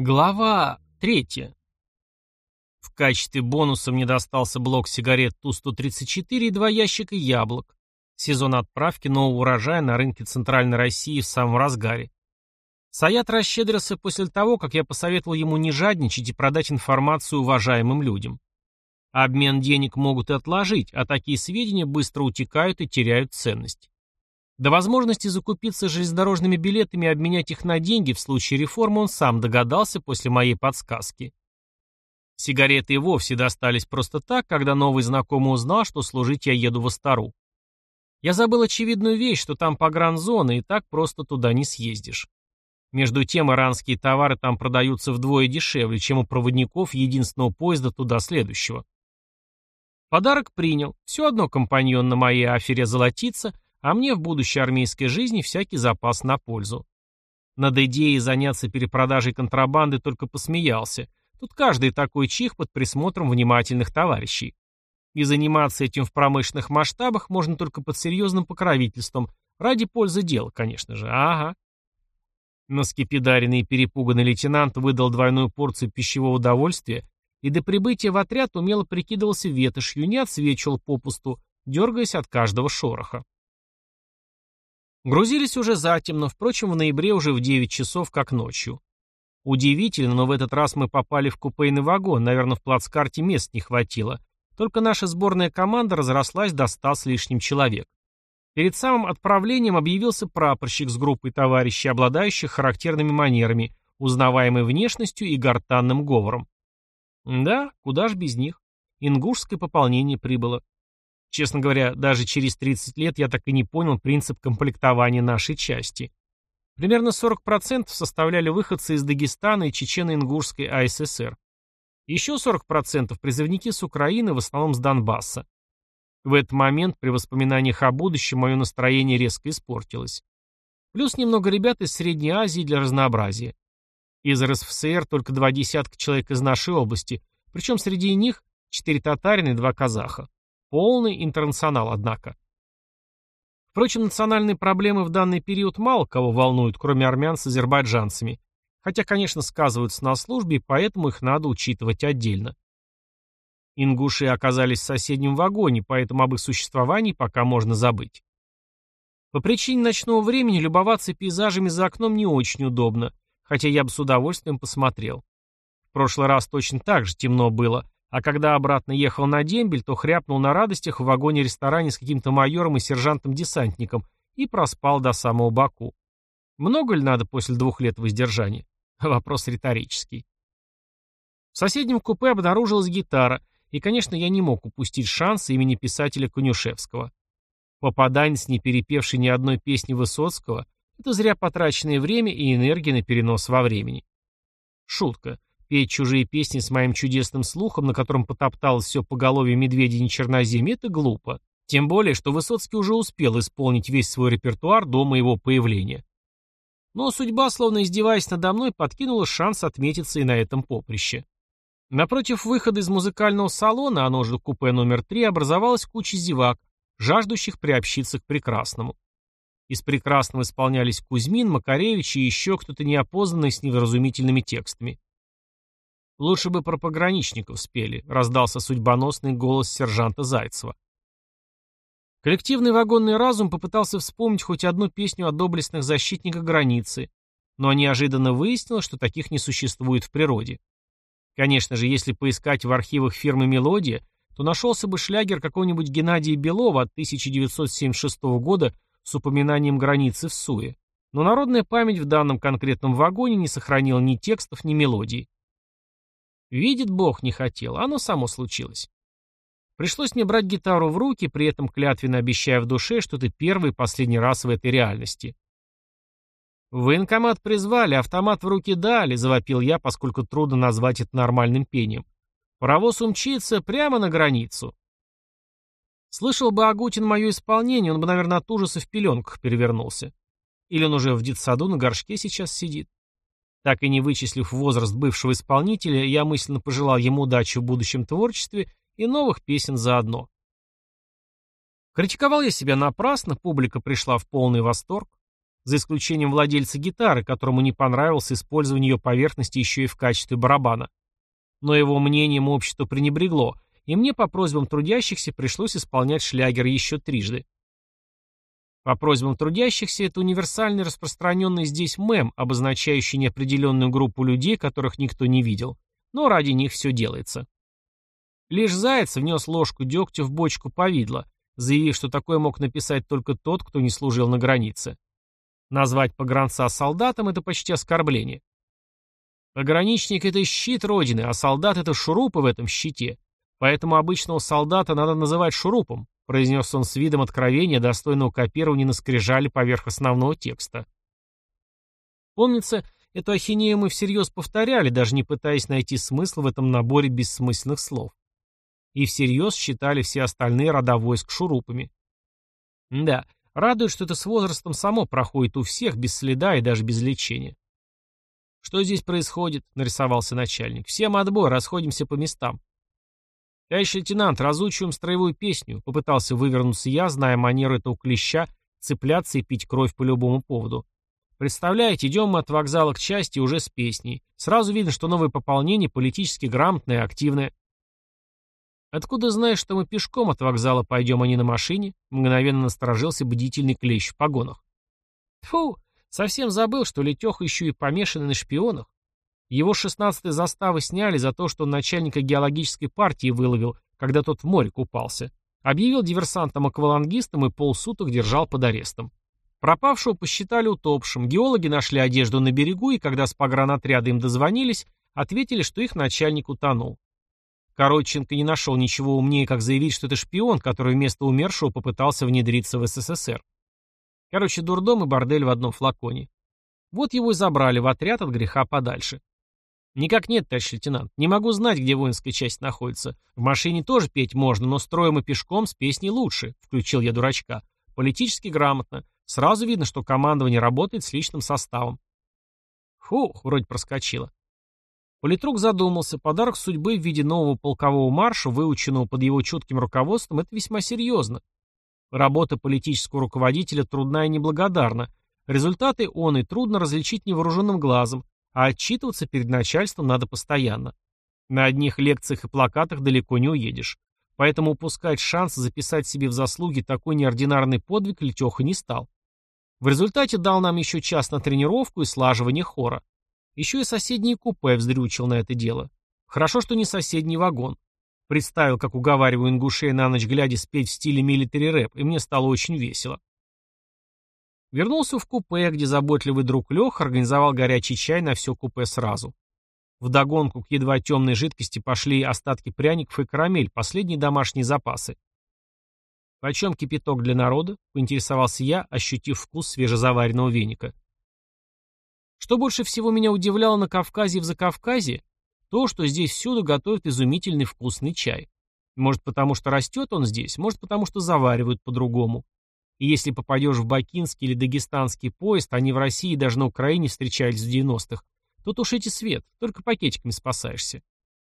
Глава третья. В качестве бонуса мне достался блок сигарет Ту-134 и два ящика яблок. Сезон отправки нового урожая на рынке Центральной России в самом разгаре. Саят расщедрился после того, как я посоветовал ему не жадничать и продать информацию уважаемым людям. Обмен денег могут и отложить, а такие сведения быстро утекают и теряют ценность. До возможности закупиться железнодорожными билетами и обменять их на деньги в случае реформы он сам догадался после моей подсказки. Сигареты и вовсе достались просто так, когда новый знакомый узнал, что служить я еду в Астару. Я забыл очевидную вещь, что там погранзона, и так просто туда не съездишь. Между тем, иранские товары там продаются вдвое дешевле, чем у проводников единственного поезда туда следующего. Подарок принял. Все одно компаньон на моей афере золотится, а мне в будущей армейской жизни всякий запас на пользу. Над идеей заняться перепродажей контрабанды только посмеялся. Тут каждый такой чих под присмотром внимательных товарищей. И заниматься этим в промышленных масштабах можно только под серьезным покровительством, ради пользы дела, конечно же. Ага. Наскепидаренный и перепуганный лейтенант выдал двойную порцию пищевого удовольствия и до прибытия в отряд умело прикидывался ветошью, не отсвечивал попусту, дергаясь от каждого шороха. Грузились уже затемно, впрочем, в ноябре уже в 9 часов, как ночью. Удивительно, но в этот раз мы попали в купейный вагон, наверное, в плацкарте мест не хватило. Только наша сборная команда разрослась до ста с лишним человек. Перед самым отправлением объявился прапорщик с группой товарищей, обладающих характерными манерами, узнаваемой внешностью и гортанным говором. Да, куда ж без них. Ингушское пополнение прибыло. Честно говоря, даже через 30 лет я так и не понял принцип комплектования нашей части. Примерно 40% составляли выходцы из Дагестана и Чечено-Ингушской АССР. Еще 40% призывники с Украины, в основном с Донбасса. В этот момент при воспоминаниях о будущем мое настроение резко испортилось. Плюс немного ребят из Средней Азии для разнообразия. Из РСФСР только два десятка человек из нашей области, причем среди них четыре татарина и два казаха. Полный интернационал, однако. Впрочем, национальные проблемы в данный период мало кого волнуют, кроме армян с азербайджанцами, хотя, конечно, сказываются на службе, поэтому их надо учитывать отдельно. Ингуши оказались в соседнем вагоне, поэтому об их существовании пока можно забыть. По причине ночного времени любоваться пейзажами за окном не очень удобно, хотя я бы с удовольствием посмотрел. В прошлый раз точно так же темно было, а когда обратно ехал на дембель, то хряпнул на радостях в вагоне-ресторане с каким-то майором и сержантом-десантником и проспал до самого Баку. Много ли надо после двух лет воздержания? Вопрос риторический. В соседнем купе обнаружилась гитара, и, конечно, я не мог упустить шанс имени писателя Конюшевского. Попаданец, не перепевший ни одной песни Высоцкого, это зря потраченное время и энергия на перенос во времени. Шутка. Петь чужие песни с моим чудесным слухом, на котором потопталось все поголовье медведя черноземья, это глупо. Тем более, что Высоцкий уже успел исполнить весь свой репертуар до моего появления. Но судьба, словно издеваясь надо мной, подкинула шанс отметиться и на этом поприще. Напротив выхода из музыкального салона, оно же купе номер три, образовалась куча зевак, жаждущих приобщиться к прекрасному. Из прекрасного исполнялись Кузьмин, Макаревич и еще кто-то неопознанный с невразумительными текстами. «Лучше бы про пограничников спели», — раздался судьбоносный голос сержанта Зайцева. Коллективный вагонный разум попытался вспомнить хоть одну песню о доблестных защитниках границы, но неожиданно выяснилось, что таких не существует в природе. Конечно же, если поискать в архивах фирмы «Мелодия», то нашелся бы шлягер какого-нибудь Геннадия Белова от 1976 года с упоминанием границы в Суе. Но народная память в данном конкретном вагоне не сохранила ни текстов, ни мелодий. Видит Бог не хотел, оно само случилось. Пришлось мне брать гитару в руки, при этом клятвенно обещая в душе, что ты первый и последний раз в этой реальности. «Военкомат призвали, автомат в руки дали», — завопил я, поскольку трудно назвать это нормальным пением. «Паровоз умчится прямо на границу». Слышал бы Агутин мое исполнение, он бы, наверное, от ужаса в пеленках перевернулся. Или он уже в детсаду на горшке сейчас сидит. Так и не вычислив возраст бывшего исполнителя, я мысленно пожелал ему удачи в будущем творчестве и новых песен заодно. Критиковал я себя напрасно, публика пришла в полный восторг. за исключением владельца гитары, которому не понравилось использование ее поверхности еще и в качестве барабана. Но его мнением общество пренебрегло, и мне по просьбам трудящихся пришлось исполнять шлягер еще трижды. По просьбам трудящихся это универсальный распространенный здесь мем, обозначающий неопределенную группу людей, которых никто не видел. Но ради них все делается. Лишь Заяц внес ложку дегтя в бочку повидла, заявив, что такое мог написать только тот, кто не служил на границе. Назвать погранца солдатом – это почти оскорбление. Пограничник – это щит Родины, а солдат – это шурупы в этом щите. Поэтому обычного солдата надо называть шурупом, произнес он с видом откровения, достойного копирования на скрижали поверх основного текста. Помнится, эту ахинею мы всерьез повторяли, даже не пытаясь найти смысл в этом наборе бессмысленных слов. И всерьез считали все остальные рода войск шурупами. Да, Радует, что это с возрастом само проходит у всех, без следа и даже без лечения. «Что здесь происходит?» — нарисовался начальник. «Всем отбой, расходимся по местам». «Товарищ лейтенант, разучиваем строевую песню», — попытался вывернуться я, зная манеру этого клеща, цепляться и пить кровь по любому поводу. «Представляете, идем мы от вокзала к части уже с песней. Сразу видно, что новое пополнение политически грамотное и активное». «Откуда знаешь, что мы пешком от вокзала пойдем, а не на машине?» Мгновенно насторожился бдительный клещ в погонах. Фу, совсем забыл, что Летеха еще и помешанный на шпионах. Его шестнадцатой заставы сняли за то, что он начальника геологической партии выловил, когда тот в море купался. Объявил диверсантом-аквалангистом и полсуток держал под арестом. Пропавшего посчитали утопшим, геологи нашли одежду на берегу, и когда с погранотряда им дозвонились, ответили, что их начальник утонул. Коротченко не нашел ничего умнее, как заявить, что это шпион, который вместо умершего попытался внедриться в СССР. Короче, дурдом и бордель в одном флаконе. Вот его и забрали в отряд от греха подальше. Никак нет, товарищ лейтенант. Не могу знать, где воинская часть находится. В машине тоже петь можно, но строим и пешком с песней лучше, включил я дурачка. Политически грамотно. Сразу видно, что командование работает с личным составом. Фух, вроде проскочило. Политрук задумался, подарок судьбы в виде нового полкового марша, выученного под его чутким руководством, это весьма серьезно. Работа политического руководителя трудна и неблагодарна. Результаты он и трудно различить невооруженным глазом, а отчитываться перед начальством надо постоянно. На одних лекциях и плакатах далеко не уедешь. Поэтому упускать шанс записать себе в заслуги такой неординарный подвиг Летеха не стал. В результате дал нам еще час на тренировку и слаживание хора. Еще и соседние купе вздрючил на это дело. Хорошо, что не соседний вагон. Представил, как уговариваю ингушей на ночь глядя спеть в стиле милитари рэп, и мне стало очень весело. Вернулся в купе, где заботливый друг Лех организовал горячий чай на все купе сразу. Вдогонку к едва темной жидкости пошли остатки пряников и карамель, последние домашние запасы. «Почем кипяток для народа?» — поинтересовался я, ощутив вкус свежезаваренного веника. Что больше всего меня удивляло на Кавказе и в Закавказье, то, что здесь всюду готовят изумительный вкусный чай. Может, потому что растет он здесь, может, потому что заваривают по-другому. И если попадешь в бакинский или дагестанский поезд, они в России и даже на Украине встречались в 90-х, то тушите свет, только пакетиками спасаешься.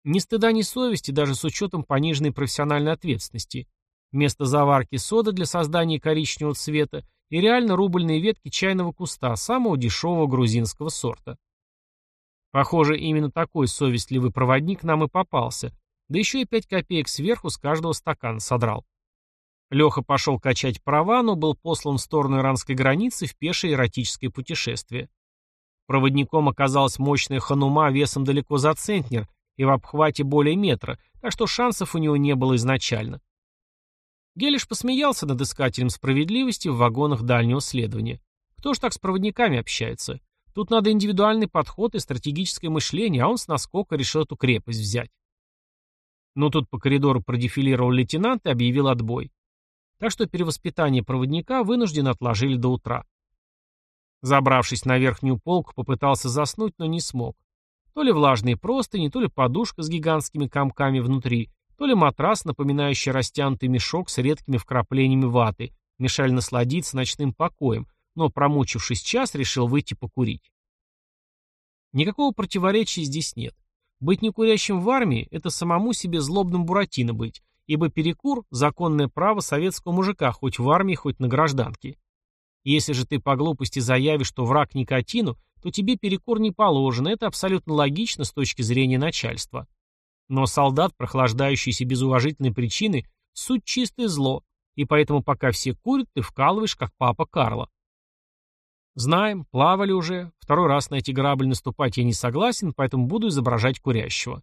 Ни стыда, ни совести, даже с учетом пониженной профессиональной ответственности. Вместо заварки сода для создания коричневого цвета и реально рубльные ветки чайного куста, самого дешевого грузинского сорта. Похоже, именно такой совестливый проводник нам и попался, да еще и пять копеек сверху с каждого стакана содрал. Леха пошел качать права, но был послан в сторону иранской границы в пешее эротическое путешествие. Проводником оказалась мощная ханума весом далеко за центнер и в обхвате более метра, так что шансов у него не было изначально. Гелиш посмеялся над искателем справедливости в вагонах дальнего следования. Кто ж так с проводниками общается? Тут надо индивидуальный подход и стратегическое мышление, а он с наскока решил эту крепость взять. Но тут по коридору продефилировал лейтенант и объявил отбой. Так что перевоспитание проводника вынужденно отложили до утра. Забравшись на верхнюю полку, попытался заснуть, но не смог. То ли влажные простыни, то ли подушка с гигантскими комками внутри, то ли матрас, напоминающий растянутый мешок с редкими вкраплениями ваты, мешали насладиться ночным покоем, но, промучившись час, решил выйти покурить. Никакого противоречия здесь нет. Быть некурящим в армии – это самому себе злобным буратино быть, ибо перекур – законное право советского мужика, хоть в армии, хоть на гражданке. Если же ты по глупости заявишь, что враг никотину, то тебе перекур не положен, это абсолютно логично с точки зрения начальства. Но солдат, прохлаждающийся без уважительной причины, суть чистое зло, и поэтому пока все курят, ты вкалываешь, как папа Карла. Знаем, плавали уже, второй раз на эти грабли наступать я не согласен, поэтому буду изображать курящего.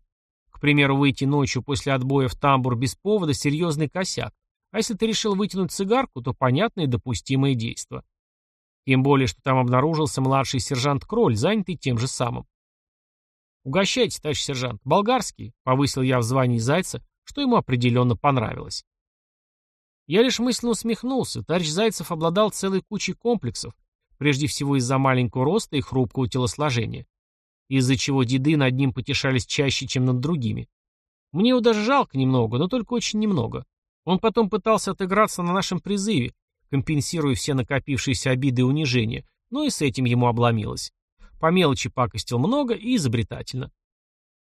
Примеру, выйти ночью после отбоя в тамбур без повода – серьезный косяк, а если ты решил вытянуть цигарку, то понятное и допустимое действо. Тем более, что там обнаружился младший сержант Кроль, занятый тем же самым. «Угощайте, товарищ сержант. Болгарский», — повысил я в звании Зайца, что ему определенно понравилось. Я лишь мысленно усмехнулся. Товарищ Зайцев обладал целой кучей комплексов, прежде всего из-за маленького роста и хрупкого телосложения, из-за чего деды над ним потешались чаще, чем над другими. Мне его даже жалко немного, но только очень немного. Он потом пытался отыграться на нашем призыве, компенсируя все накопившиеся обиды и унижения, но и с этим ему обломилось. По мелочи пакостил много и изобретательно.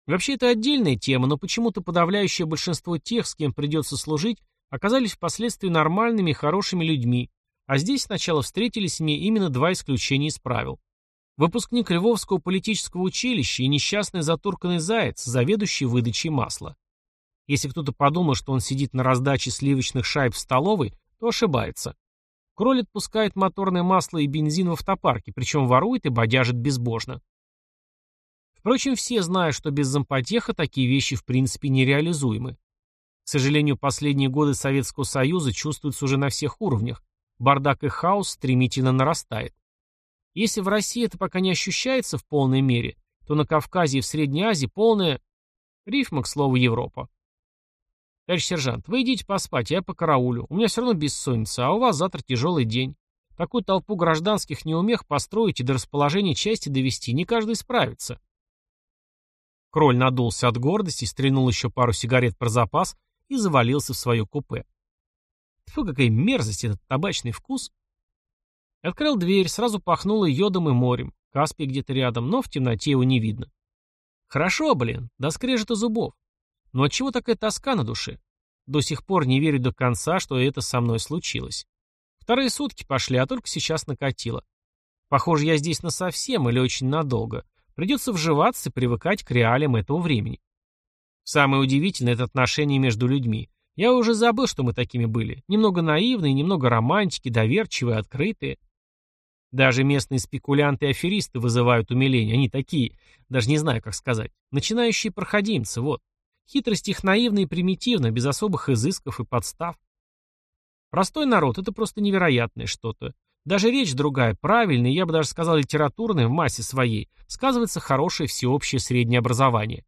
Вообще это отдельная тема, но почему-то подавляющее большинство тех, с кем придется служить, оказались впоследствии нормальными и хорошими людьми, а здесь сначала встретились мне именно два исключения из правил. Выпускник Львовского политического училища и несчастный затурканный заяц, заведующий выдачей масла. Если кто-то подумал, что он сидит на раздаче сливочных шайб в столовой, то ошибается. Кроль отпускает моторное масло и бензин в автопарке, причем ворует и бодяжит безбожно. Впрочем, все знают, что без зампотеха такие вещи в принципе нереализуемы. К сожалению, последние годы Советского Союза чувствуются уже на всех уровнях. Бардак и хаос стремительно нарастает. Если в России это пока не ощущается в полной мере, то на Кавказе и в Средней Азии полная... Рифма, к слову, Европа. «Товарищ сержант, вы идите поспать, я по караулю. У меня все равно бессонница, а у вас завтра тяжелый день. Такую толпу гражданских неумех построить и до расположения части довести не каждый справится». Кроль надулся от гордости, стрельнул еще пару сигарет про запас и завалился в свое купе. Фу, какая мерзость этот табачный вкус. Открыл дверь, сразу пахнуло йодом и морем. Каспий где-то рядом, но в темноте его не видно. Хорошо, блин, до скрежета зубов. Но отчего такая тоска на душе? До сих пор не верю до конца, что это со мной случилось. Вторые сутки пошли, а только сейчас накатило. Похоже, я здесь насовсем или очень надолго. Придется вживаться и привыкать к реалиям этого времени. Самое удивительное — это отношения между людьми. Я уже забыл, что мы такими были. Немного наивные, немного романтики, доверчивые, открытые. Даже местные спекулянты и аферисты вызывают умиление. Они такие, даже не знаю, как сказать. Начинающие проходимцы, вот. Хитрость их наивна и примитивна, без особых изысков и подстав. Простой народ — это просто невероятное что-то. Даже речь другая, правильная, я бы даже сказал литературная в массе своей, сказывается хорошее всеобщее среднее образование.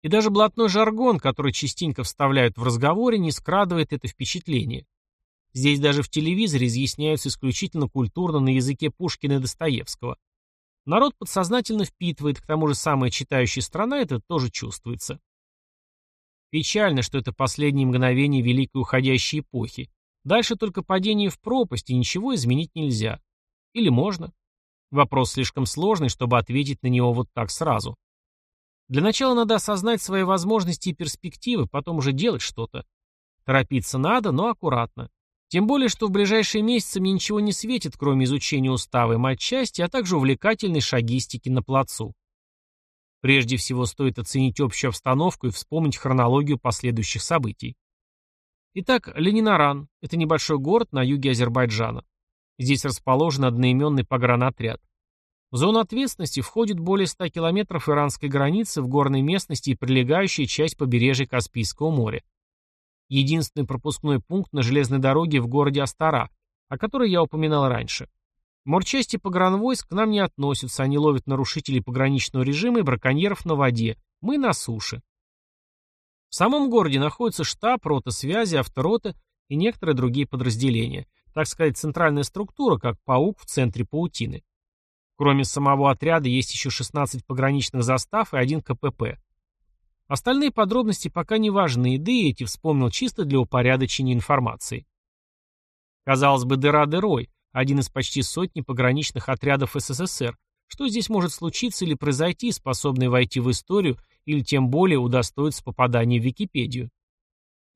И даже блатной жаргон, который частенько вставляют в разговоре, не скрадывает это впечатление. Здесь даже в телевизоре изъясняются исключительно культурно на языке Пушкина и Достоевского. Народ подсознательно впитывает, к тому же самая читающая страна это тоже чувствуется. Печально, что это последние мгновения великой уходящей эпохи. Дальше только падение в пропасть, и ничего изменить нельзя. Или можно? Вопрос слишком сложный, чтобы ответить на него вот так сразу. Для начала надо осознать свои возможности и перспективы, потом уже делать что-то. Торопиться надо, но аккуратно. Тем более, что в ближайшие месяцы мне ничего не светит, кроме изучения устава и матчасти, а также увлекательной шагистики на плацу. Прежде всего стоит оценить общую обстановку и вспомнить хронологию последующих событий. Итак, Ленинаран – это небольшой город на юге Азербайджана. Здесь расположен одноименный погранотряд. В зону ответственности входит более 100 километров иранской границы в горной местности и прилегающая часть побережья Каспийского моря. Единственный пропускной пункт на железной дороге в городе Астара, о которой я упоминал раньше. Морчасти погранвойск к нам не относятся, они ловят нарушителей пограничного режима и браконьеров на воде, мы на суше. В самом городе находится штаб, рота связи, авторота и некоторые другие подразделения. Так сказать, центральная структура, как паук в центре паутины. Кроме самого отряда есть еще 16 пограничных застав и один КПП. Остальные подробности пока не важны, да и эти вспомнил чисто для упорядочения информации. Казалось бы, дыра дырой, один из почти сотни пограничных отрядов СССР. Что здесь может случиться или произойти, способный войти в историю или тем более удостоиться попадания в Википедию?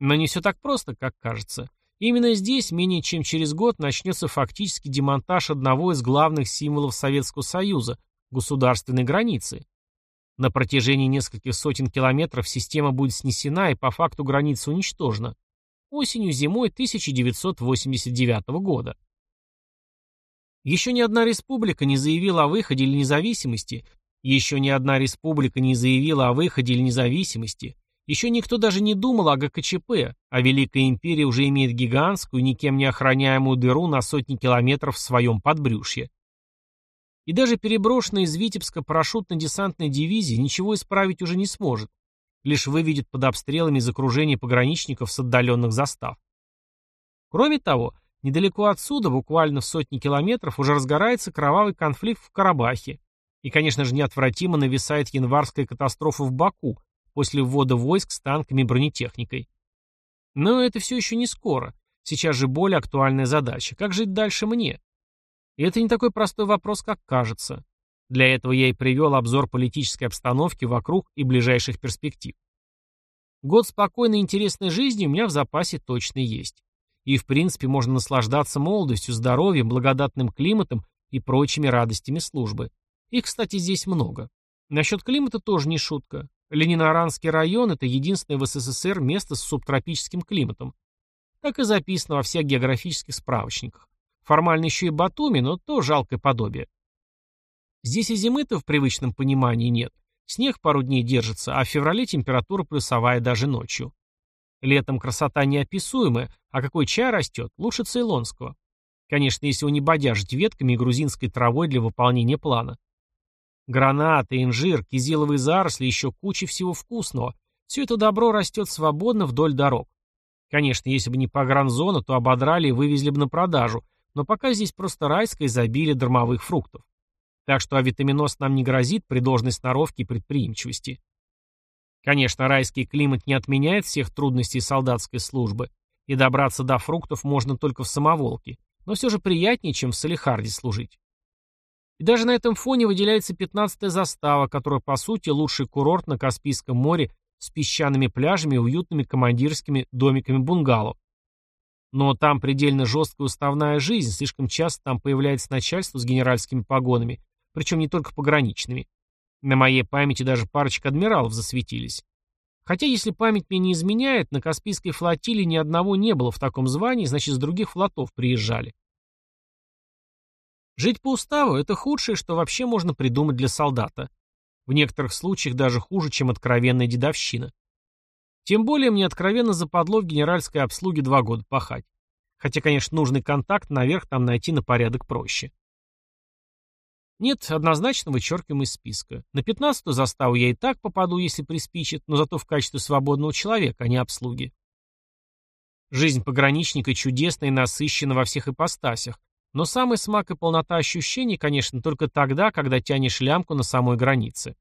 Но не все так просто, как кажется. Именно здесь менее чем через год начнется фактически демонтаж одного из главных символов Советского Союза – государственной границы. На протяжении нескольких сотен километров система будет снесена и по факту граница уничтожена. Осенью-зимой 1989 года. Еще ни одна республика не заявила о выходе или независимости. Еще ни одна республика не заявила о выходе или независимости. Еще никто даже не думал о ГКЧП, а Великая Империя уже имеет гигантскую, никем не охраняемую дыру на сотни километров в своем подбрюшье. И даже переброшенная из Витебска парашютно-десантная дивизия ничего исправить уже не сможет, лишь выведет под обстрелами из окружения пограничников с отдаленных застав. Кроме того, недалеко отсюда, буквально в сотни километров, уже разгорается кровавый конфликт в Карабахе, и, конечно же, неотвратимо нависает январская катастрофа в Баку после ввода войск с танками и бронетехникой. Но это все еще не скоро. Сейчас же более актуальная задача. Как жить дальше мне? И это не такой простой вопрос, как кажется. Для этого я и привел обзор политической обстановки вокруг и ближайших перспектив. Год спокойной и интересной жизни у меня в запасе точно есть. И в принципе можно наслаждаться молодостью, здоровьем, благодатным климатом и прочими радостями службы. Их, кстати, здесь много. Насчет климата тоже не шутка. Лениноранский район – это единственное в СССР место с субтропическим климатом. Так и записано во всех географических справочниках. Формально еще и Батуми, но то жалкое подобие. Здесь и зимы-то в привычном понимании нет. Снег пару дней держится, а в феврале температура плюсовая даже ночью. Летом красота неописуемая, а какой чай растет, лучше цейлонского. Конечно, если его не бодяжить ветками и грузинской травой для выполнения плана. Гранаты, инжир, кизиловые заросли, еще куча всего вкусного. Все это добро растет свободно вдоль дорог. Конечно, если бы не погранзона, то ободрали и вывезли бы на продажу, но пока здесь просто райское изобилие дармовых фруктов. Так что авитаминоз нам не грозит при должной сноровке и предприимчивости. Конечно, райский климат не отменяет всех трудностей солдатской службы, и добраться до фруктов можно только в самоволке, но все же приятнее, чем в Салихарде служить. И даже на этом фоне выделяется 15-я застава, которая, по сути, лучший курорт на Каспийском море с песчаными пляжами и уютными командирскими домиками бунгало. Но там предельно жесткая уставная жизнь, слишком часто там появляется начальство с генеральскими погонами, причем не только пограничными. На моей памяти даже парочка адмиралов засветились. Хотя, если память мне не изменяет, на Каспийской флотилии ни одного не было в таком звании, значит, с других флотов приезжали. Жить по уставу – это худшее, что вообще можно придумать для солдата. В некоторых случаях даже хуже, чем откровенная дедовщина. Тем более мне откровенно западло в генеральской обслуге два года пахать. Хотя, конечно, нужный контакт наверх там найти на порядок проще. Нет, однозначно вычеркиваем из списка. На пятнадцатую заставу я и так попаду, если приспичит, но зато в качестве свободного человека, а не обслуги. Жизнь пограничника чудесна и насыщена во всех ипостасях, но самый смак и полнота ощущений, конечно, только тогда, когда тянешь лямку на самой границе.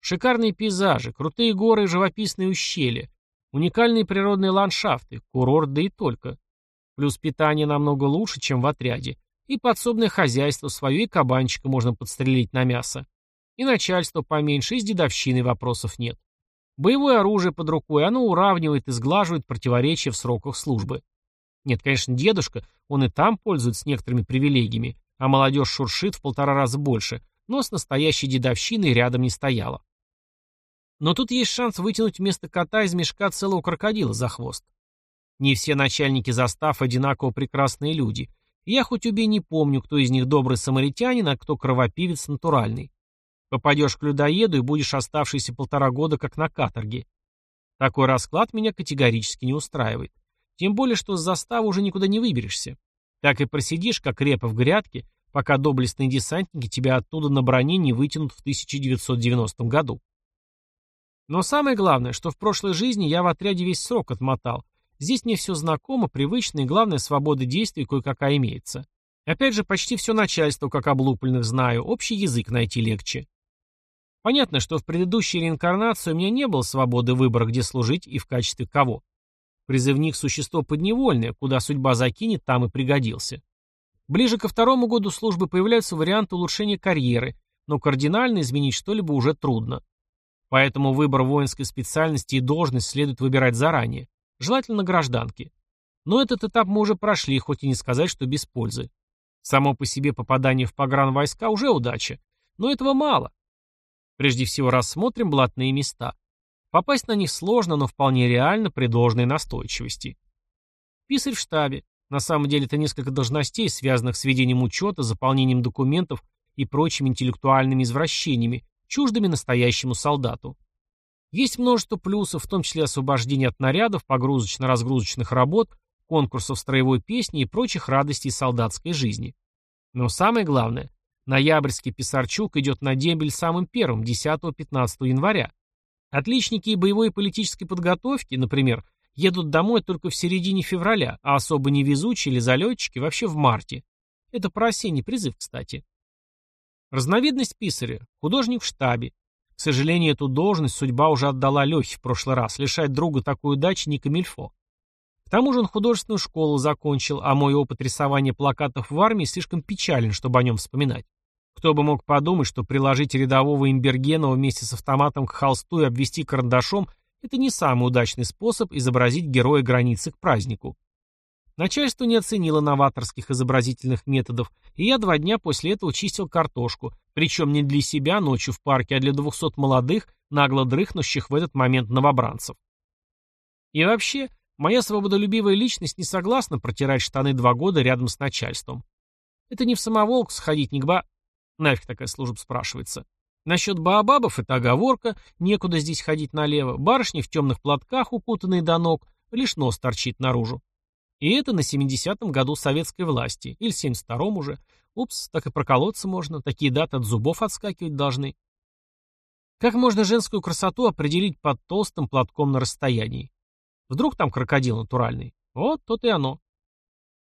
Шикарные пейзажи, крутые горы и живописные ущелья, уникальные природные ландшафты, курорт да и только. Плюс питание намного лучше, чем в отряде. И подсобное хозяйство свое, и кабанчика можно подстрелить на мясо. И начальство поменьше, и с дедовщиной вопросов нет. Боевое оружие под рукой, оно уравнивает и сглаживает противоречия в сроках службы. Нет, конечно, дедушка, он и там пользуется некоторыми привилегиями, а молодежь шуршит в полтора раза больше, но с настоящей дедовщиной рядом не стояла. Но тут есть шанс вытянуть вместо кота из мешка целого крокодила за хвост. Не все начальники застав одинаково прекрасные люди. Я хоть убей не помню, кто из них добрый самаритянин, а кто кровопивец натуральный. Попадешь к людоеду и будешь оставшиеся полтора года как на каторге. Такой расклад меня категорически не устраивает. Тем более, что с заставы уже никуда не выберешься. Так и просидишь, как репа в грядке, пока доблестные десантники тебя оттуда на броне не вытянут в 1990 году. Но самое главное, что в прошлой жизни я в отряде весь срок отмотал. Здесь мне все знакомо, привычно и, главное, свобода действий кое-какая имеется. Опять же, почти все начальство, как облупленных, знаю, общий язык найти легче. Понятно, что в предыдущей реинкарнации у меня не было свободы выбора, где служить и в качестве кого. Призывник – существо подневольное, куда судьба закинет, там и пригодился. Ближе ко второму году службы появляются варианты улучшения карьеры, но кардинально изменить что-либо уже трудно. Поэтому выбор воинской специальности и должность следует выбирать заранее, желательно гражданки. Но этот этап мы уже прошли, хоть и не сказать, что без пользы. Само по себе попадание в погранвойска уже удача, но этого мало. Прежде всего рассмотрим блатные места. Попасть на них сложно, но вполне реально при должной настойчивости. Писарь в штабе. На самом деле это несколько должностей, связанных с ведением учета, заполнением документов и прочими интеллектуальными извращениями, чуждыми настоящему солдату. Есть множество плюсов, в том числе освобождение от нарядов, погрузочно-разгрузочных работ, конкурсов строевой песни и прочих радостей солдатской жизни. Но самое главное, ноябрьский Писарчук идет на дембель самым первым, 10-15 января. Отличники боевой и политической подготовки, например, едут домой только в середине февраля, а особо невезучие или залетчики вообще в марте. Это про осенний призыв, кстати. Разновидность писаря – художник в штабе. К сожалению, эту должность судьба уже отдала Лехе в прошлый раз, лишать друга такой удачи не камильфо. К тому же он художественную школу закончил, а мой опыт рисования плакатов в армии слишком печален, чтобы о нем вспоминать. Кто бы мог подумать, что приложить рядового Имбергенова вместе с автоматом к холсту и обвести карандашом – это не самый удачный способ изобразить героя границы к празднику. Начальство не оценило новаторских изобразительных методов, и я два дня после этого чистил картошку, причем не для себя ночью в парке, а для двухсот молодых, нагло дрыхнущих в этот момент новобранцев. И вообще, моя свободолюбивая личность не согласна протирать штаны два года рядом с начальством. Это не в самоволк сходить, не к. Нафиг такая служба спрашивается. Насчет баобабов это оговорка, некуда здесь ходить налево. Барышни в темных платках, укутанные до ног, лишь нос торчит наружу. И это на 70-м году советской власти, или 72-м уже. Упс, так и проколоться можно, такие даты от зубов отскакивать должны. Как можно женскую красоту определить под толстым платком на расстоянии? Вдруг там крокодил натуральный? Вот, то и оно.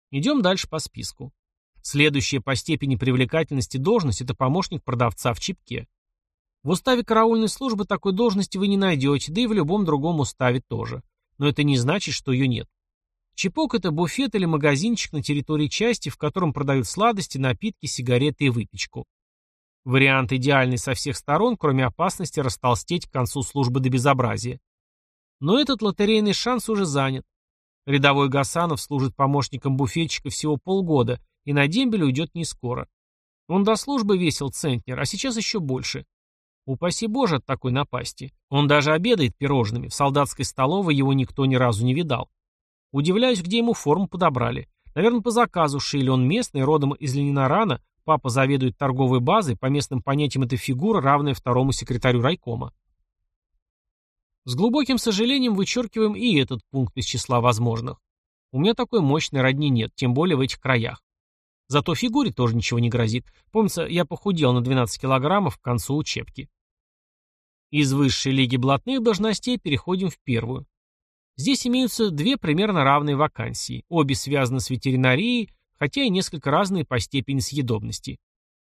Идем дальше по списку. Следующая по степени привлекательности должность – это помощник продавца в чипке. В уставе караульной службы такой должности вы не найдете, да и в любом другом уставе тоже. Но это не значит, что ее нет. Чипок – это буфет или магазинчик на территории части, в котором продают сладости, напитки, сигареты и выпечку. Вариант идеальный со всех сторон, кроме опасности растолстеть к концу службы до безобразия. Но этот лотерейный шанс уже занят. Рядовой Гасанов служит помощником буфетчика всего полгода – и на дембель уйдет не скоро. Он до службы весил центнер, а сейчас еще больше. Упаси Боже от такой напасти. Он даже обедает пирожными, в солдатской столовой его никто ни разу не видал. Удивляюсь, где ему форму подобрали. Наверное, по заказу шили, он местный, родом из Ленинарана, папа заведует торговой базой, по местным понятиям это фигура, равная второму секретарю райкома. С глубоким сожалением вычеркиваем и этот пункт из числа возможных. У меня такой мощной родни нет, тем более в этих краях. Зато фигуре тоже ничего не грозит. Помнится, я похудел на 12 килограммов к концу учебки. Из высшей лиги блатных должностей переходим в первую. Здесь имеются две примерно равные вакансии. Обе связаны с ветеринарией, хотя и несколько разные по степени съедобности.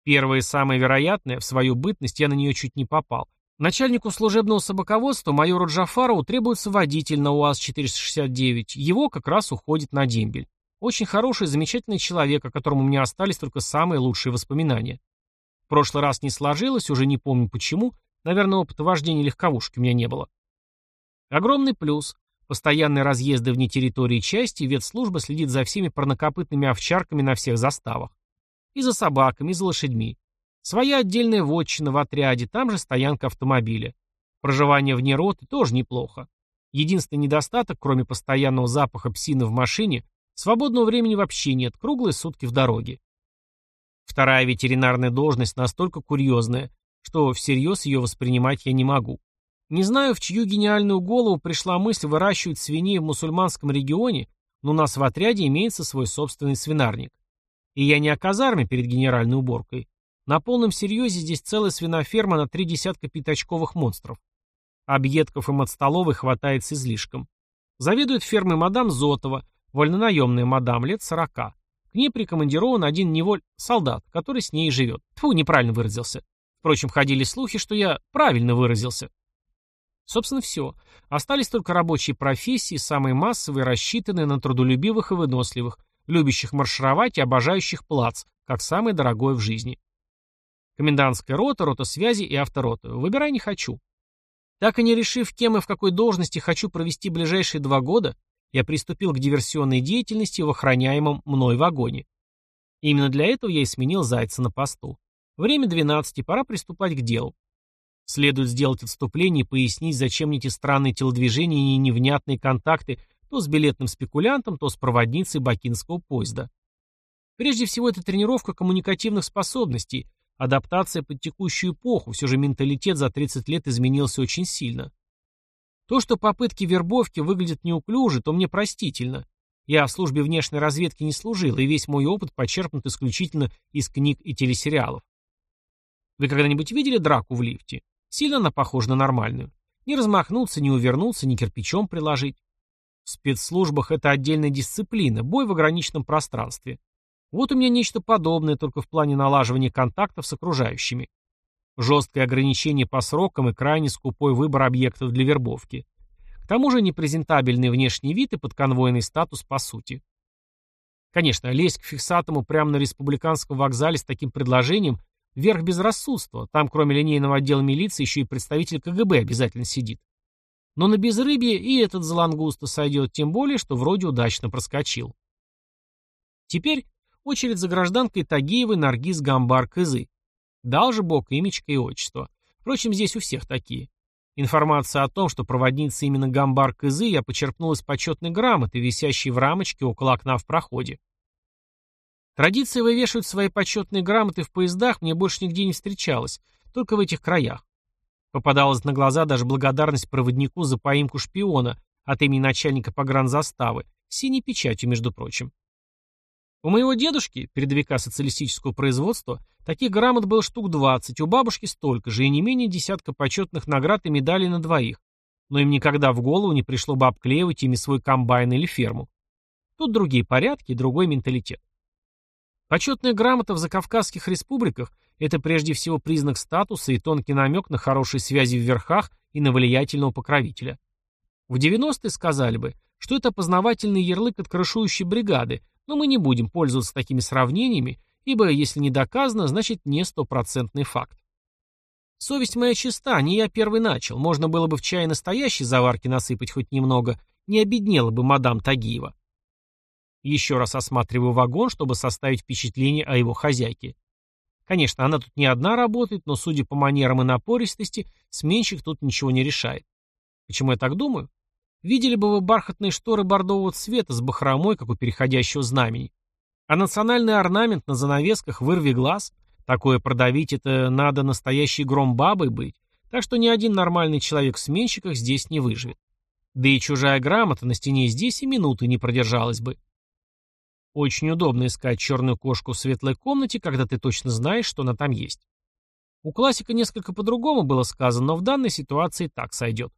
Первая самая вероятная, в свою бытность я на нее чуть не попал. Начальнику служебного собаководства майору Джафарову требуется водитель на УАЗ-469, его как раз уходит на дембель. Очень хороший, замечательный человек, о котором у меня остались только самые лучшие воспоминания. В прошлый раз не сложилось, уже не помню почему, наверное, опыта вождения легковушки у меня не было. Огромный плюс. Постоянные разъезды вне территории части, ветслужба следит за всеми парнокопытными овчарками на всех заставах. И за собаками, и за лошадьми. Своя отдельная вотчина в отряде, там же стоянка автомобиля. Проживание вне роты тоже неплохо. Единственный недостаток, кроме постоянного запаха псины в машине, Свободного времени вообще нет, круглые сутки в дороге. Вторая ветеринарная должность настолько курьезная, что всерьез ее воспринимать я не могу. Не знаю, в чью гениальную голову пришла мысль выращивать свиней в мусульманском регионе, но у нас в отряде имеется свой собственный свинарник. И я не о казарме перед генеральной уборкой. На полном серьезе здесь целая свиноферма на три десятка пятачковых монстров. Объедков им от столовой хватает с излишком. Заведует фермой мадам Зотова, Вольнонаемная мадам лет сорока. К ней прикомандирован один неволь солдат, который с ней живет. Фу, неправильно выразился. Впрочем, ходили слухи, что я правильно выразился. Собственно, все. Остались только рабочие профессии, самые массовые, рассчитанные на трудолюбивых и выносливых, любящих маршировать и обожающих плац, как самое дорогое в жизни. Комендантская рота, рота связи и авторота. Выбирай не хочу. Так и не решив, кем и в какой должности хочу провести ближайшие два года, я приступил к диверсионной деятельности в охраняемом мной вагоне. Именно для этого я и сменил Зайца на посту. Время 12, пора приступать к делу. Следует сделать отступление и пояснить, зачем эти странные телодвижения и невнятные контакты то с билетным спекулянтом, то с проводницей бакинского поезда. Прежде всего, это тренировка коммуникативных способностей, адаптация под текущую эпоху, все же менталитет за 30 лет изменился очень сильно. То, что попытки вербовки выглядят неуклюже, то мне простительно. Я в службе внешней разведки не служил, и весь мой опыт почерпнут исключительно из книг и телесериалов. Вы когда-нибудь видели драку в лифте? Сильно она похожа на нормальную. Не размахнуться, не увернуться, ни кирпичом приложить. В спецслужбах это отдельная дисциплина, бой в ограниченном пространстве. Вот у меня нечто подобное, только в плане налаживания контактов с окружающими. Жесткое ограничение по срокам и крайне скупой выбор объектов для вербовки. К тому же непрезентабельный внешний вид и подконвойный статус по сути. Конечно, лезть к фиксатому прямо на республиканском вокзале с таким предложением – верх безрассудства. Там, кроме линейного отдела милиции, еще и представитель КГБ обязательно сидит. Но на безрыбье и этот залангуста сойдет, тем более, что вроде удачно проскочил. Теперь очередь за гражданкой Тагиевой Наргиз Гамбар Кызы. Дал же Бог имечко и отчество. Впрочем, здесь у всех такие. Информация о том, что проводница именно Гамбар Кызы, я почерпнул из почетной грамоты, висящей в рамочке около окна в проходе. Традиция вывешивать свои почетные грамоты в поездах мне больше нигде не встречалась, только в этих краях. Попадалась на глаза даже благодарность проводнику за поимку шпиона от имени начальника погранзаставы, синей печатью, между прочим. У моего дедушки, передовика социалистического производства, таких грамот было штук 20, у бабушки столько же и не менее десятка почетных наград и медалей на двоих. Но им никогда в голову не пришло бы обклеивать ими свой комбайн или ферму. Тут другие порядки другой менталитет. Почетная грамота в закавказских республиках – это прежде всего признак статуса и тонкий намек на хорошие связи в верхах и на влиятельного покровителя. В 90-е сказали бы, что это опознавательный ярлык от крышующей бригады, но мы не будем пользоваться такими сравнениями, ибо если не доказано, значит не стопроцентный факт. Совесть моя чиста, не я первый начал, можно было бы в чай настоящей заварки насыпать хоть немного, не обеднела бы мадам Тагиева. Еще раз осматриваю вагон, чтобы составить впечатление о его хозяйке. Конечно, она тут не одна работает, но, судя по манерам и напористости, сменщик тут ничего не решает. Почему я так думаю? Видели бы вы бархатные шторы бордового цвета с бахромой, как у переходящего знамени. А национальный орнамент на занавесках вырви глаз. Такое продавить это надо настоящей гром бабой быть. Так что ни один нормальный человек в сменщиках здесь не выживет. Да и чужая грамота на стене здесь и минуты не продержалась бы. Очень удобно искать черную кошку в светлой комнате, когда ты точно знаешь, что она там есть. У классика несколько по-другому было сказано, но в данной ситуации так сойдет.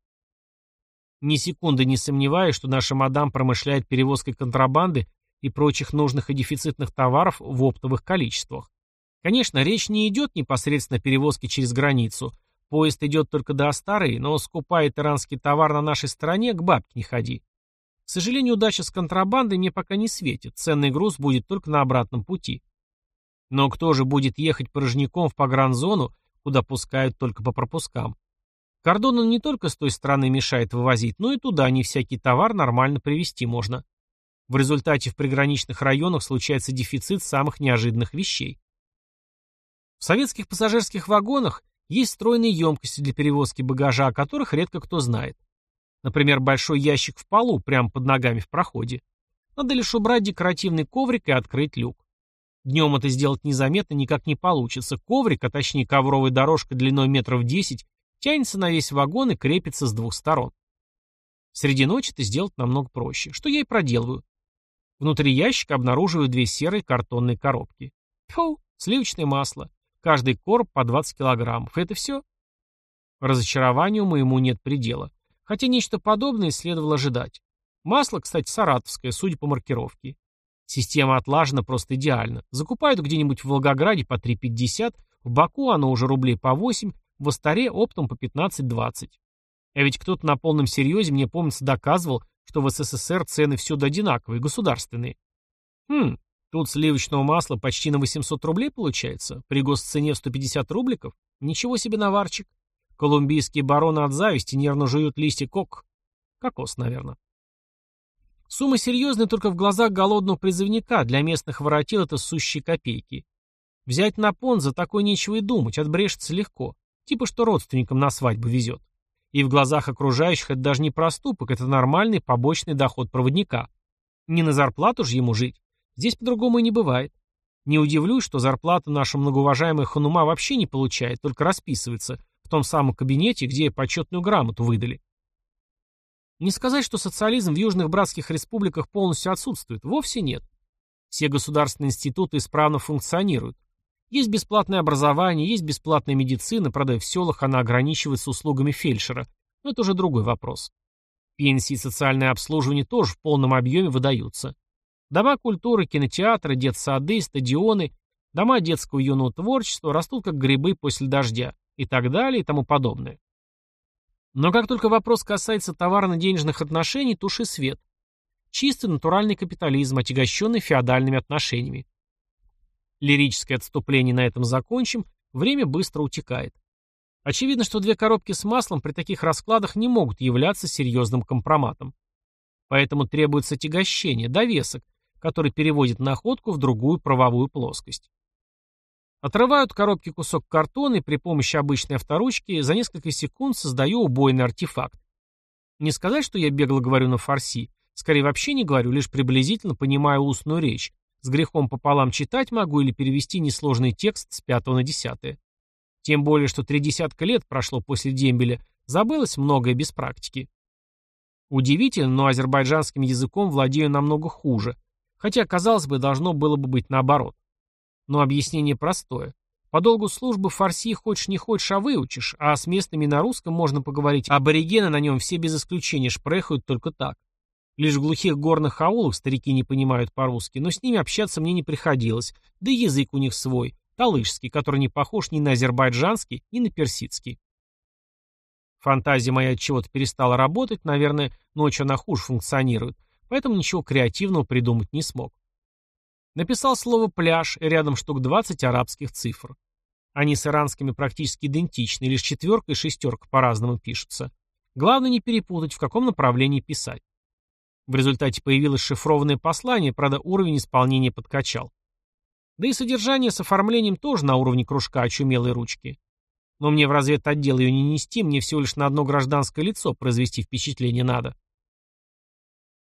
Ни секунды не сомневаюсь, что наша мадам промышляет перевозкой контрабанды и прочих нужных и дефицитных товаров в оптовых количествах. Конечно, речь не идет непосредственно о перевозке через границу. Поезд идет только до Астары, но скупает иранский товар на нашей стороне, к бабке не ходи. К сожалению, удача с контрабандой мне пока не светит, ценный груз будет только на обратном пути. Но кто же будет ехать порожняком в погранзону, куда пускают только по пропускам? Кордон он не только с той стороны мешает вывозить, но и туда не всякий товар нормально привезти можно. В результате в приграничных районах случается дефицит самых неожиданных вещей. В советских пассажирских вагонах есть встроенные емкости для перевозки багажа, о которых редко кто знает. Например, большой ящик в полу, прямо под ногами в проходе. Надо лишь убрать декоративный коврик и открыть люк. Днем это сделать незаметно никак не получится. Коврик, а точнее ковровая дорожка длиной метров 10, Тянется на весь вагон и крепится с двух сторон. Среди ночи это сделать намного проще, что я и проделываю. Внутри ящика обнаруживаю две серые картонные коробки. Фу, сливочное масло. Каждый короб по 20 килограммов. Это все? Разочарованию моему нет предела. Хотя нечто подобное следовало ожидать. Масло, кстати, саратовское, судя по маркировке. Система отлажена просто идеально. Закупают где-нибудь в Волгограде по 3,50, в Баку оно уже рублей по 8, в Астаре оптом по 15-20. А ведь кто-то на полном серьезе мне, помнится, доказывал, что в СССР цены всюду одинаковые, государственные. Хм, тут сливочного масла почти на 800 рублей получается, при госцене в 150 рубликов? Ничего себе наварчик. Колумбийские бароны от зависти нервно жуют листья кок. Кокос, наверное. Сумма серьезная только в глазах голодного призывника, для местных воротил это сущие копейки. Взять на пон за такое нечего и думать, отбрешется легко. Типа что родственникам на свадьбу везет. И в глазах окружающих это даже не проступок, это нормальный побочный доход проводника. Не на зарплату же ему жить. Здесь по-другому и не бывает. Не удивлюсь, что зарплату наша многоуважаемая Ханума вообще не получает, только расписывается в том самом кабинете, где почетную грамоту выдали. Не сказать, что социализм в южных братских республиках полностью отсутствует, вовсе нет. Все государственные институты исправно функционируют. Есть бесплатное образование, есть бесплатная медицина, правда, в селах она ограничивается услугами фельдшера, но это уже другой вопрос. Пенсии и социальное обслуживание тоже в полном объеме выдаются. Дома культуры, кинотеатры, детсады, стадионы, дома детского и юного творчества растут как грибы после дождя и так далее и тому подобное. Но как только вопрос касается товарно-денежных отношений, туши свет. Чистый натуральный капитализм, отягощенный феодальными отношениями. Лирическое отступление на этом закончим, время быстро утекает. Очевидно, что две коробки с маслом при таких раскладах не могут являться серьезным компроматом. Поэтому требуется отягощение, довесок, который переводит находку в другую правовую плоскость. Отрываю от коробки кусок картона и при помощи обычной авторучки за несколько секунд создаю убойный артефакт. Не сказать, что я бегло говорю на фарси, скорее вообще не говорю, лишь приблизительно понимаю устную речь, с грехом пополам читать могу или перевести несложный текст с пятого на десятое. Тем более, что три десятка лет прошло после дембеля, забылось многое без практики. Удивительно, но азербайджанским языком владею намного хуже, хотя, казалось бы, должно было бы быть наоборот. Но объяснение простое. По долгу службы фарси хочешь не хочешь, а выучишь, а с местными на русском можно поговорить, аборигены на нем все без исключения шпрехают только так. Лишь в глухих горных аулах старики не понимают по-русски, но с ними общаться мне не приходилось, да и язык у них свой, талышский, который не похож ни на азербайджанский, ни на персидский. Фантазия моя от чего-то перестала работать, наверное, ночью она хуже функционирует, поэтому ничего креативного придумать не смог. Написал слово «пляж» и рядом штук 20 арабских цифр. Они с иранскими практически идентичны, лишь четверка и шестерка по-разному пишутся. Главное не перепутать, в каком направлении писать. В результате появилось шифрованное послание, правда уровень исполнения подкачал. Да и содержание с оформлением тоже на уровне кружка очумелой ручки. Но мне в разведотдел ее не нести, мне всего лишь на одно гражданское лицо произвести впечатление надо.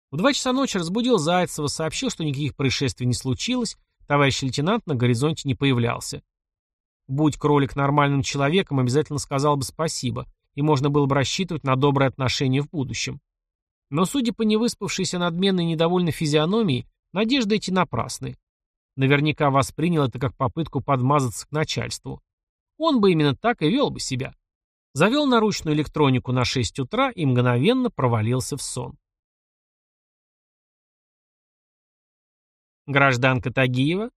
В два часа ночи разбудил Зайцева, сообщил, что никаких происшествий не случилось, товарищ лейтенант на горизонте не появлялся. Будь кролик нормальным человеком, обязательно сказал бы спасибо, и можно было бы рассчитывать на доброе отношение в будущем. Но, судя по невыспавшейся надменной недовольной физиономии, надежды эти напрасны. Наверняка воспринял это как попытку подмазаться к начальству. Он бы именно так и вел бы себя. Завел наручную электронику на 6 утра и мгновенно провалился в сон. Гражданка Тагиева?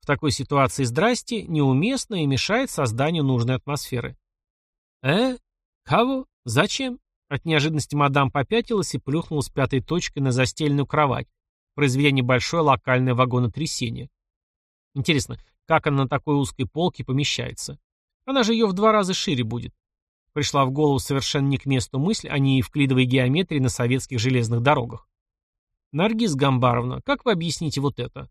В такой ситуации «здрасте» неуместно и мешает созданию нужной атмосферы. «Э? Кого? Зачем?» От неожиданности мадам попятилась и плюхнулась пятой точкой на застеленную кровать, произведя небольшое локальное вагонотрясение. Интересно, как она на такой узкой полке помещается? Она же ее в два раза шире будет. Пришла в голову совершенно не к месту мысль о неевклидовой геометрии на советских железных дорогах. Наргиз Гамбаровна, как вы объясните вот это?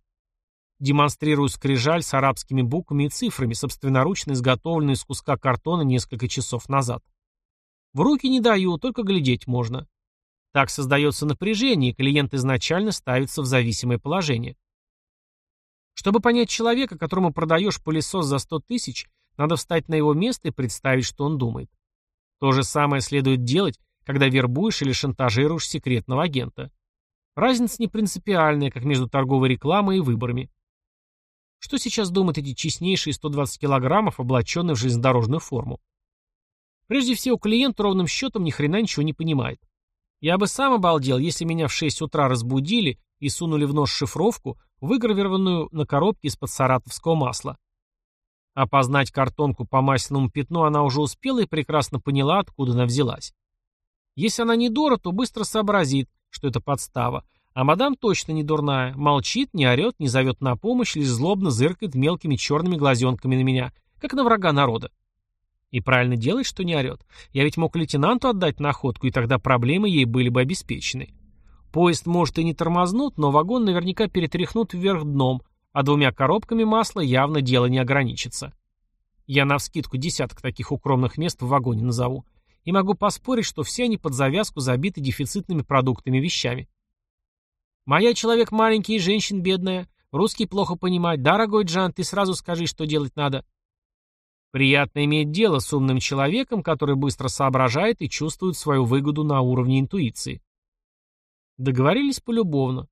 Демонстрирую скрижаль с арабскими буквами и цифрами, собственноручно изготовленную из куска картона несколько часов назад. В руки не даю, только глядеть можно. Так создается напряжение, и клиент изначально ставится в зависимое положение. Чтобы понять человека, которому продаешь пылесос за 100 тысяч, надо встать на его место и представить, что он думает. То же самое следует делать, когда вербуешь или шантажируешь секретного агента. Разница не принципиальная, как между торговой рекламой и выборами. Что сейчас думают эти честнейшие 120 килограммов, облаченные в железнодорожную форму? Прежде всего, клиент ровным счетом ни хрена ничего не понимает. Я бы сам обалдел, если меня в 6 утра разбудили и сунули в нос шифровку, выгравированную на коробке из-под саратовского масла. Опознать картонку по масляному пятну она уже успела и прекрасно поняла, откуда она взялась. Если она не дура, то быстро сообразит, что это подстава. А мадам точно не дурная, молчит, не орет, не зовет на помощь, лишь злобно зыркает мелкими черными глазенками на меня, как на врага народа. И правильно делает, что не орет. Я ведь мог лейтенанту отдать находку, и тогда проблемы ей были бы обеспечены. Поезд может и не тормознут, но вагон наверняка перетряхнут вверх дном, а двумя коробками масла явно дело не ограничится. Я навскидку десяток таких укромных мест в вагоне назову. И могу поспорить, что все они под завязку забиты дефицитными продуктами и вещами. Моя человек маленький и женщин бедная. Русский плохо понимать. Дорогой Джан, ты сразу скажи, что делать надо. Приятно иметь дело с умным человеком, который быстро соображает и чувствует свою выгоду на уровне интуиции. Договорились полюбовно.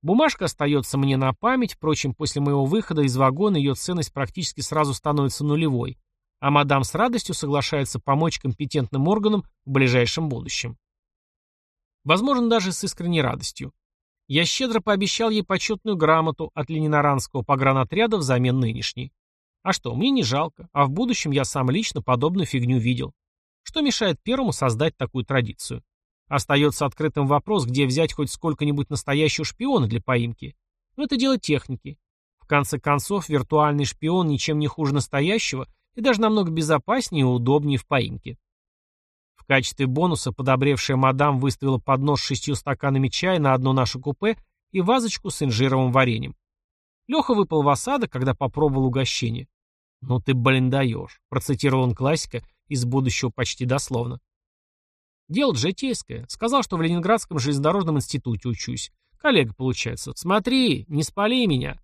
Бумажка остается мне на память, впрочем, после моего выхода из вагона ее ценность практически сразу становится нулевой, а мадам с радостью соглашается помочь компетентным органам в ближайшем будущем. Возможно, даже с искренней радостью. Я щедро пообещал ей почетную грамоту от лениноранского погранотряда взамен нынешней. А что, мне не жалко, а в будущем я сам лично подобную фигню видел. Что мешает первому создать такую традицию? Остается открытым вопрос, где взять хоть сколько-нибудь настоящего шпиона для поимки. Но это дело техники. В конце концов, виртуальный шпион ничем не хуже настоящего и даже намного безопаснее и удобнее в поимке. В качестве бонуса подобревшая мадам выставила поднос с шестью стаканами чая на одно наше купе и вазочку с инжировым вареньем. Леха выпал в осадок, когда попробовал угощение. «Ну ты, блин, даешь», — процитировал он классика из будущего почти дословно. Дело житейское. Сказал, что в Ленинградском железнодорожном институте учусь. Коллега, получается. Смотри, не спали меня.